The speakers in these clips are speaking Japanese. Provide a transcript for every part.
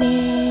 mê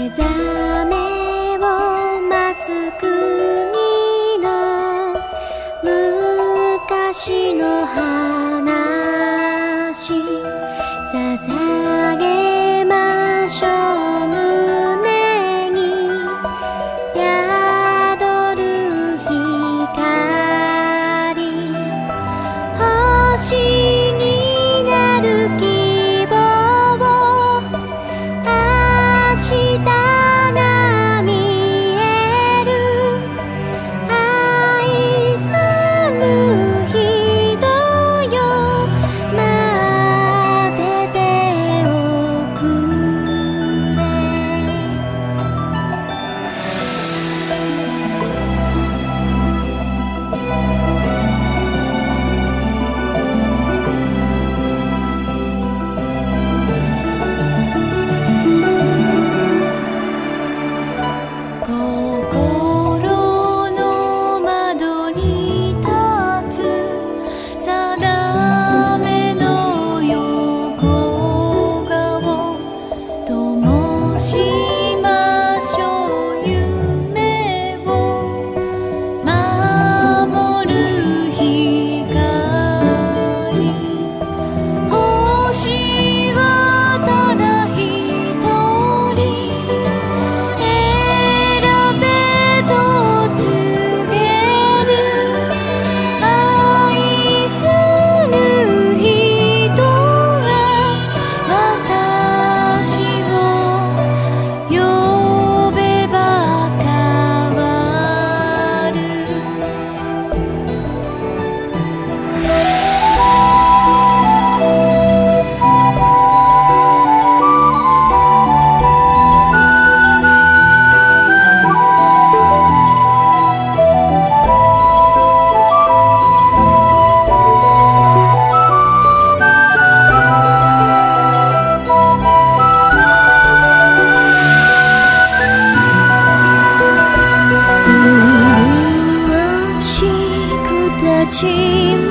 하지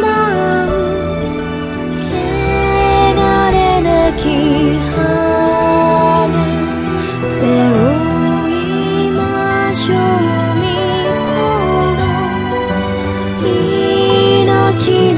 만 해가 내기 하는 새로이 마쇼미 코너 이너지